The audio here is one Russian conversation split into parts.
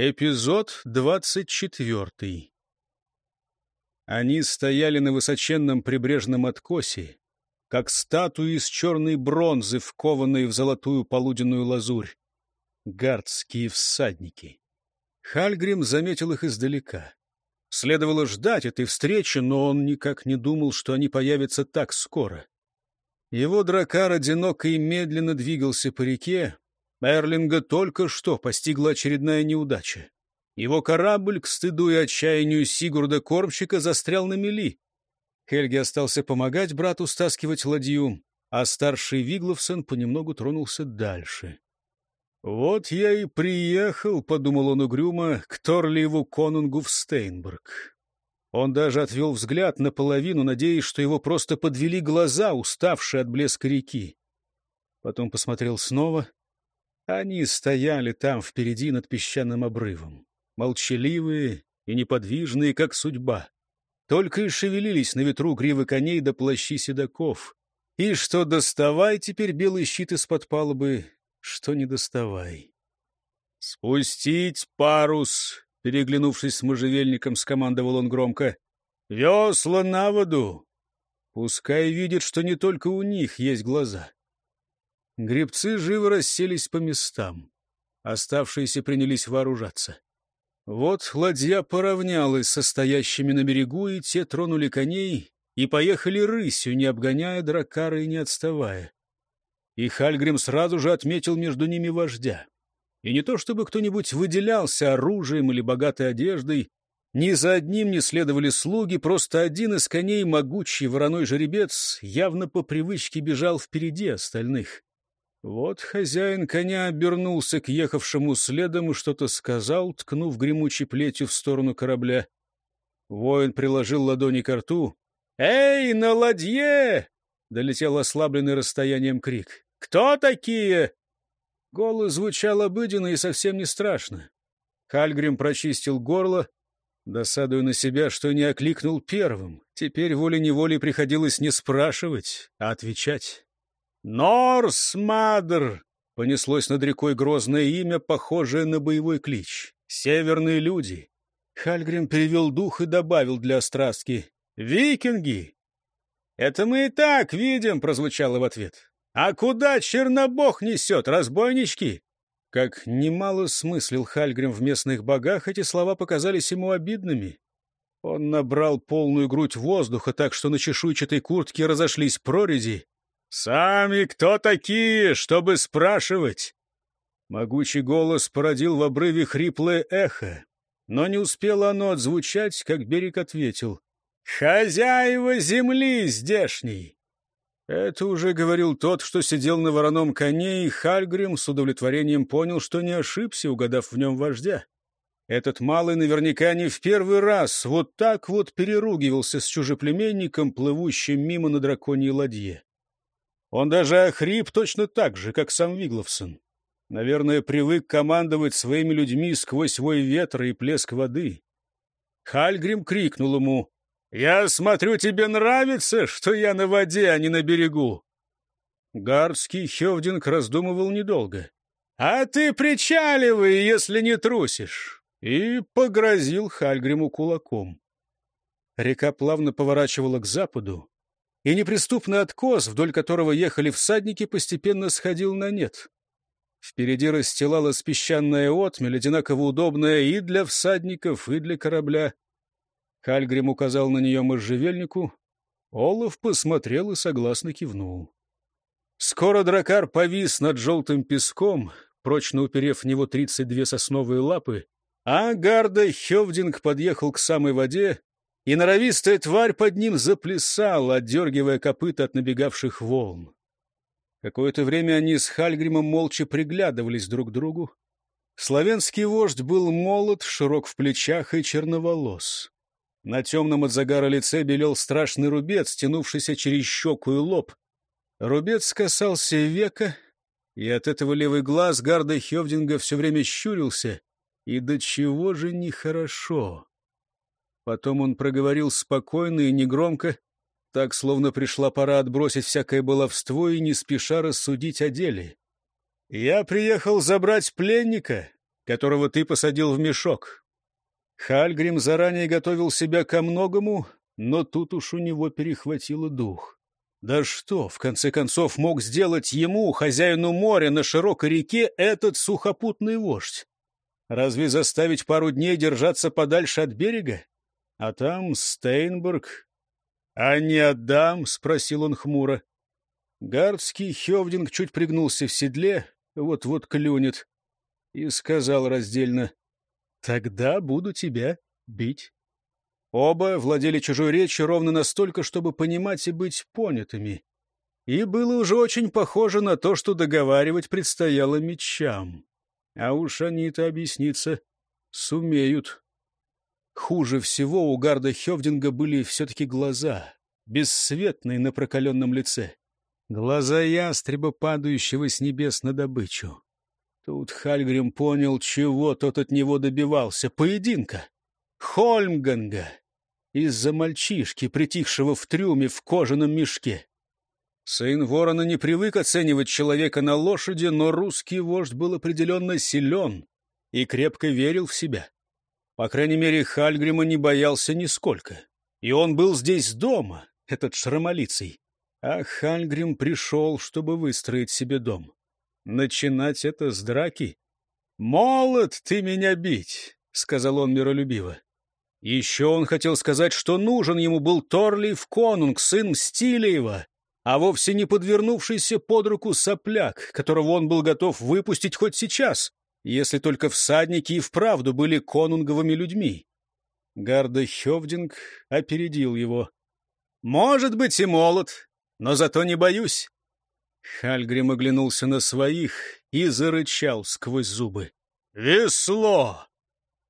Эпизод двадцать четвертый. Они стояли на высоченном прибрежном откосе, как статуи из черной бронзы, вкованные в золотую полуденную лазурь. Гардские всадники. Хальгрим заметил их издалека. Следовало ждать этой встречи, но он никак не думал, что они появятся так скоро. Его дракар одиноко и медленно двигался по реке, Эрлинга только что постигла очередная неудача. Его корабль, к стыду и отчаянию Сигурда Кормщика, застрял на мели. Хельги остался помогать брату стаскивать ладью, а старший Вигловсон понемногу тронулся дальше. «Вот я и приехал», — подумал он угрюмо, — «к Торлиеву конунгу в Стейнберг». Он даже отвел взгляд наполовину, надеясь, что его просто подвели глаза, уставшие от блеска реки. Потом посмотрел снова — они стояли там впереди над песчаным обрывом, молчаливые и неподвижные, как судьба. Только и шевелились на ветру гривы коней до да плащи седаков. И что доставай теперь белый щит из-под палубы, что не доставай. «Спустить парус!» — переглянувшись с можжевельником, скомандовал он громко. «Весла на воду!» Пускай видят, что не только у них есть глаза. Гребцы живо расселись по местам. Оставшиеся принялись вооружаться. Вот ладья поравнялась со стоящими на берегу, и те тронули коней и поехали рысью, не обгоняя дракара и не отставая. И Хальгрим сразу же отметил между ними вождя. И не то чтобы кто-нибудь выделялся оружием или богатой одеждой, ни за одним не следовали слуги, просто один из коней, могучий вороной жеребец, явно по привычке бежал впереди остальных. Вот хозяин коня обернулся к ехавшему следом и что-то сказал, ткнув гремучей плетью в сторону корабля. Воин приложил ладони к рту. «Эй, на ладье!» — долетел ослабленный расстоянием крик. «Кто такие?» Голос звучал обыденно и совсем не страшно. Хальгрим прочистил горло, досадуя на себя, что не окликнул первым. Теперь волей-неволей приходилось не спрашивать, а отвечать. «Норсмадр!» — понеслось над рекой грозное имя, похожее на боевой клич. «Северные люди!» Хальгрим перевел дух и добавил для страстки. «Викинги!» «Это мы и так видим!» — прозвучало в ответ. «А куда Чернобог несет, разбойнички?» Как немало смыслил Хальгрим в местных богах, эти слова показались ему обидными. Он набрал полную грудь воздуха так, что на чешуйчатой куртке разошлись прорези, «Сами кто такие, чтобы спрашивать?» Могучий голос породил в обрыве хриплое эхо, но не успело оно отзвучать, как берег ответил. «Хозяева земли здешней!» Это уже говорил тот, что сидел на вороном коне, и Хальгрим с удовлетворением понял, что не ошибся, угадав в нем вождя. Этот малый наверняка не в первый раз вот так вот переругивался с чужеплеменником, плывущим мимо на драконьей ладье. Он даже охрип точно так же, как сам Вигловсон. Наверное, привык командовать своими людьми сквозь вой ветра и плеск воды. Хальгрим крикнул ему, «Я смотрю, тебе нравится, что я на воде, а не на берегу». Гардский Хевдинг раздумывал недолго. «А ты причаливай, если не трусишь!» И погрозил Хальгриму кулаком. Река плавно поворачивала к западу, и неприступный откос, вдоль которого ехали всадники, постепенно сходил на нет. Впереди расстилалась песчаная отмель, одинаково удобная и для всадников, и для корабля. Хальгрим указал на нее можжевельнику. Олаф посмотрел и согласно кивнул. Скоро дракар повис над желтым песком, прочно уперев в него тридцать две сосновые лапы, а Гарда Хевдинг подъехал к самой воде и норовистая тварь под ним заплясала, отдергивая копыта от набегавших волн. Какое-то время они с Хальгримом молча приглядывались друг к другу. Славянский вождь был молод, широк в плечах и черноволос. На темном от загара лице белел страшный рубец, тянувшийся через щеку и лоб. Рубец касался века, и от этого левый глаз Гарда Хевдинга все время щурился, и до чего же нехорошо. Потом он проговорил спокойно и негромко, так, словно пришла пора отбросить всякое баловство и не спеша рассудить о деле. «Я приехал забрать пленника, которого ты посадил в мешок. Хальгрим заранее готовил себя ко многому, но тут уж у него перехватило дух. Да что, в конце концов, мог сделать ему, хозяину моря на широкой реке, этот сухопутный вождь? Разве заставить пару дней держаться подальше от берега? А там Стейнберг. — А не отдам? — спросил он хмуро. Гардский Хевдинг чуть пригнулся в седле, вот-вот клюнет, и сказал раздельно, — Тогда буду тебя бить. Оба владели чужой речью ровно настолько, чтобы понимать и быть понятыми. И было уже очень похоже на то, что договаривать предстояло мечам. А уж они-то объясниться сумеют. Хуже всего у Гарда Хевдинга были все-таки глаза, бесцветные на прокаленном лице. Глаза ястреба, падающего с небес на добычу. Тут Хальгрим понял, чего тот от него добивался. Поединка. Хольмганга. Из-за мальчишки, притихшего в трюме в кожаном мешке. Сын ворона не привык оценивать человека на лошади, но русский вождь был определенно силен и крепко верил в себя. По крайней мере, Хальгрима не боялся нисколько. И он был здесь дома, этот шрамолицей. А Хальгрим пришел, чтобы выстроить себе дом. Начинать это с драки? «Молод ты меня бить!» — сказал он миролюбиво. Еще он хотел сказать, что нужен ему был Торлиев Конунг, сын Мстилиева, а вовсе не подвернувшийся под руку сопляк, которого он был готов выпустить хоть сейчас если только всадники и вправду были конунговыми людьми. Гарда Хевдинг опередил его. «Может быть, и молод, но зато не боюсь». Хальгрим оглянулся на своих и зарычал сквозь зубы. «Весло!»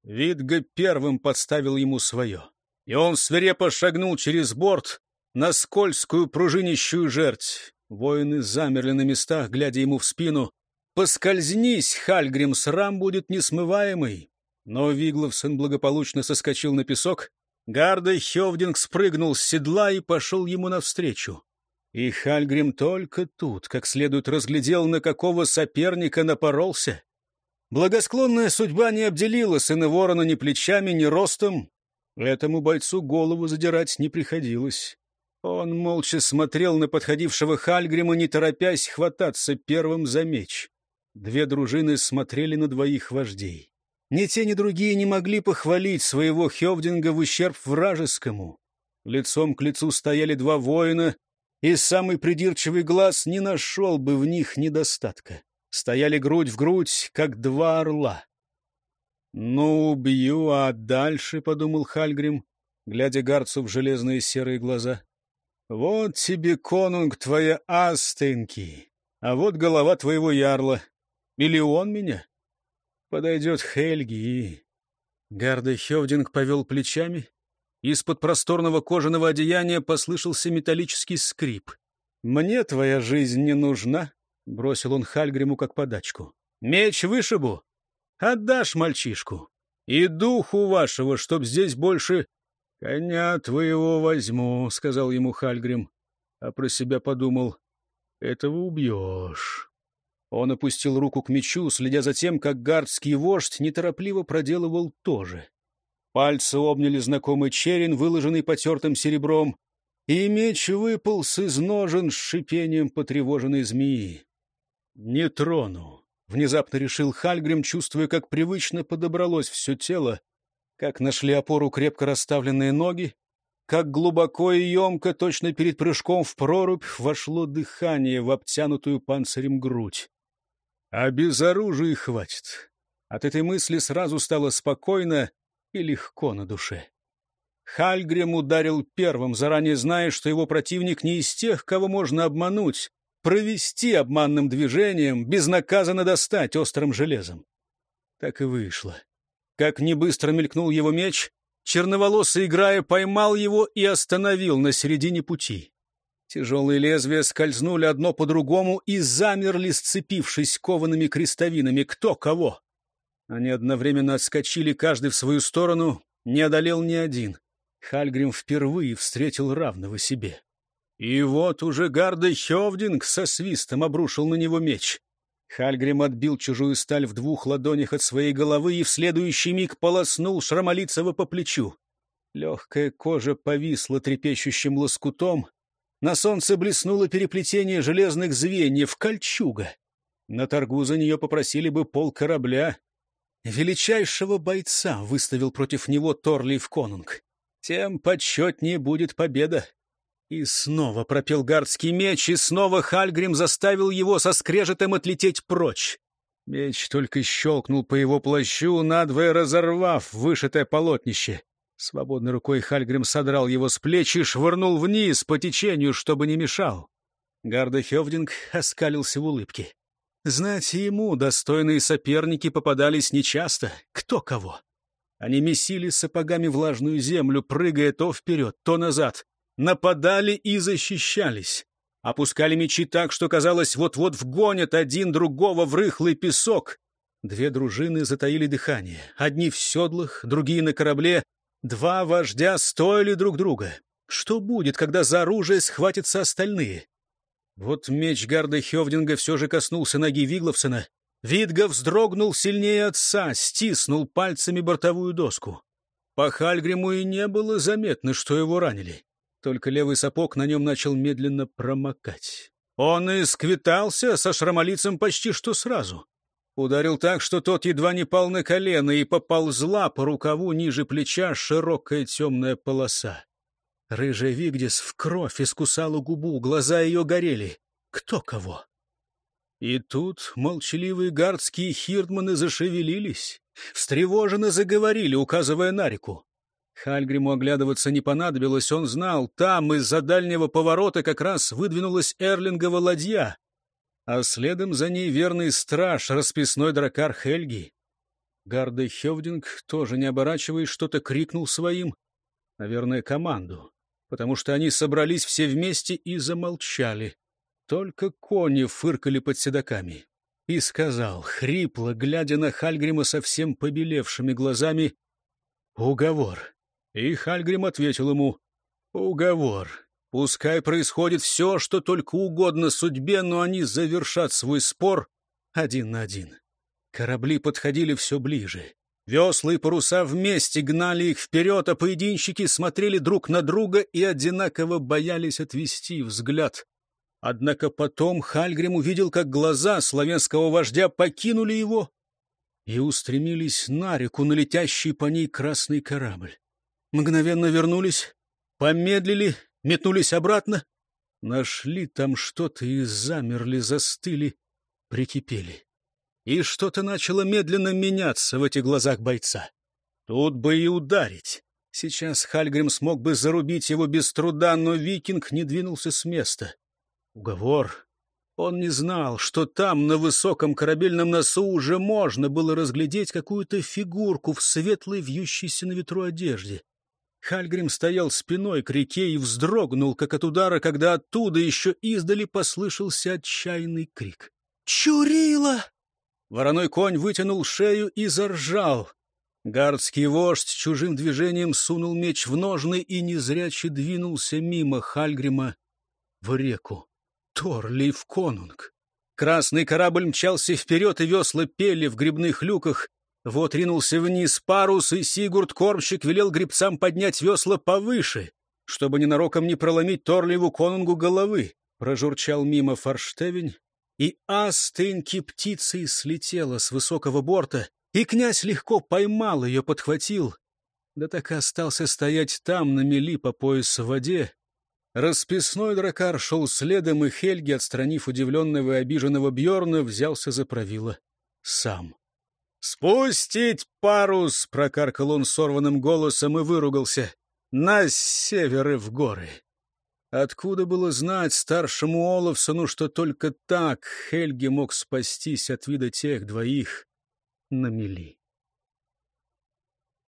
Видга первым подставил ему свое, и он свирепо шагнул через борт на скользкую пружинищую жерть. Воины замерли на местах, глядя ему в спину. Поскользнись, Хальгрим, срам будет несмываемый. Но Вигловсон благополучно соскочил на песок. Гарда Хевдинг спрыгнул с седла и пошел ему навстречу. И Хальгрим только тут, как следует, разглядел, на какого соперника напоролся. Благосклонная судьба не обделила сына ворона ни плечами, ни ростом. Этому бойцу голову задирать не приходилось. Он молча смотрел на подходившего Хальгрима, не торопясь хвататься первым за меч. Две дружины смотрели на двоих вождей. Ни те, ни другие не могли похвалить своего Хевдинга в ущерб вражескому. Лицом к лицу стояли два воина, и самый придирчивый глаз не нашел бы в них недостатка. Стояли грудь в грудь, как два орла. «Ну, убью, а дальше», — подумал Хальгрим, глядя Гарцу в железные серые глаза. «Вот тебе, конунг, твоя Астенки, а вот голова твоего ярла. Или он меня? Подойдет Хельги и... Гарда Хевдинг повел плечами. Из-под просторного кожаного одеяния послышался металлический скрип. «Мне твоя жизнь не нужна», — бросил он Хальгриму как подачку. «Меч вышибу. Отдашь мальчишку. И духу вашего, чтоб здесь больше...» «Коня твоего возьму», — сказал ему Хальгрим, а про себя подумал. «Этого убьешь». Он опустил руку к мечу, следя за тем, как гардский вождь неторопливо проделывал то же. Пальцы обняли знакомый черен, выложенный потертым серебром, и меч выполз из ножен с шипением потревоженной змеи. «Не трону», — внезапно решил Хальгрим, чувствуя, как привычно подобралось все тело, как нашли опору крепко расставленные ноги, как глубоко и емко, точно перед прыжком в прорубь, вошло дыхание в обтянутую панцирем грудь. А без оружия хватит. От этой мысли сразу стало спокойно и легко на душе. Хальгрим ударил первым, заранее зная, что его противник не из тех, кого можно обмануть, провести обманным движением, безнаказанно достать острым железом. Так и вышло. Как не быстро мелькнул его меч, черноволосый, играя, поймал его и остановил на середине пути. Тяжелые лезвия скользнули одно по другому и замерли, сцепившись коваными крестовинами. Кто кого? Они одновременно отскочили, каждый в свою сторону. Не одолел ни один. Хальгрим впервые встретил равного себе. И вот уже Гарда Хевдинг со свистом обрушил на него меч. Хальгрим отбил чужую сталь в двух ладонях от своей головы и в следующий миг полоснул Шрамолицева по плечу. Легкая кожа повисла трепещущим лоскутом. На солнце блеснуло переплетение железных звеньев, кольчуга. На торгу за нее попросили бы пол корабля. Величайшего бойца выставил против него Торлиев Конунг. Тем почетнее будет победа. И снова пропел гардский меч, и снова Хальгрим заставил его со скрежетом отлететь прочь. Меч только щелкнул по его плащу, надвое разорвав вышитое полотнище. Свободной рукой Хальгрим содрал его с плеч и швырнул вниз по течению, чтобы не мешал. Гарда Хевдинг оскалился в улыбке. Знать ему достойные соперники попадались нечасто, кто кого. Они месили сапогами влажную землю, прыгая то вперед, то назад. Нападали и защищались. Опускали мечи так, что, казалось, вот-вот вгонят один другого в рыхлый песок. Две дружины затаили дыхание. Одни в седлах, другие на корабле. Два вождя стоили друг друга. Что будет, когда за оружие схватятся остальные? Вот меч Гарда Хевдинга все же коснулся ноги Вигловсона. Видга вздрогнул сильнее отца, стиснул пальцами бортовую доску. По Хальгриму и не было заметно, что его ранили. Только левый сапог на нем начал медленно промокать. Он и сквитался со шрамолицем почти что сразу. Ударил так, что тот едва не пал на колено, и поползла по рукаву ниже плеча широкая темная полоса. Рыжая Вигдис в кровь искусала губу, глаза ее горели. Кто кого? И тут молчаливые гардские хирдманы зашевелились, встревоженно заговорили, указывая на реку. Хальгриму оглядываться не понадобилось, он знал, там из-за дальнего поворота как раз выдвинулась Эрлингова ладья, а следом за ней верный страж, расписной дракар Хельги. Гарда Хевдинг, тоже не оборачиваясь, что-то крикнул своим, наверное, команду потому что они собрались все вместе и замолчали. Только кони фыркали под седоками. И сказал, хрипло, глядя на Хальгрима совсем побелевшими глазами, «Уговор». И Хальгрим ответил ему, «Уговор. Пускай происходит все, что только угодно судьбе, но они завершат свой спор один на один». Корабли подходили все ближе. Весла и паруса вместе гнали их вперед, а поединщики смотрели друг на друга и одинаково боялись отвести взгляд. Однако потом Хальгрим увидел, как глаза славянского вождя покинули его и устремились на реку, на летящий по ней красный корабль. Мгновенно вернулись, помедлили, метнулись обратно, нашли там что-то и замерли, застыли, прикипели и что-то начало медленно меняться в этих глазах бойца. Тут бы и ударить. Сейчас Хальгрим смог бы зарубить его без труда, но викинг не двинулся с места. Уговор. Он не знал, что там, на высоком корабельном носу, уже можно было разглядеть какую-то фигурку в светлой, вьющейся на ветру одежде. Хальгрим стоял спиной к реке и вздрогнул, как от удара, когда оттуда еще издали послышался отчаянный крик. «Чурила!» Вороной конь вытянул шею и заржал. Гардский вождь чужим движением сунул меч в ножны и незряче двинулся мимо Хальгрима в реку. Торлив Конунг. Красный корабль мчался вперед, и весла пели в грибных люках. Вот ринулся вниз парус, и Сигурд-кормщик велел гребцам поднять весла повыше, чтобы ненароком не проломить Торливу Конунгу головы. Прожурчал мимо форштевень, и астыньки птицей слетела с высокого борта, и князь легко поймал ее, подхватил, да так и остался стоять там, на мели по пояс в воде. Расписной дракар шел следом, и Хельги, отстранив удивленного и обиженного Бьорна, взялся за правило сам. «Спустить парус!» — прокаркал он сорванным голосом и выругался. «На север и в горы!» Откуда было знать старшему Олафсону, что только так Хельги мог спастись от вида тех двоих на мели?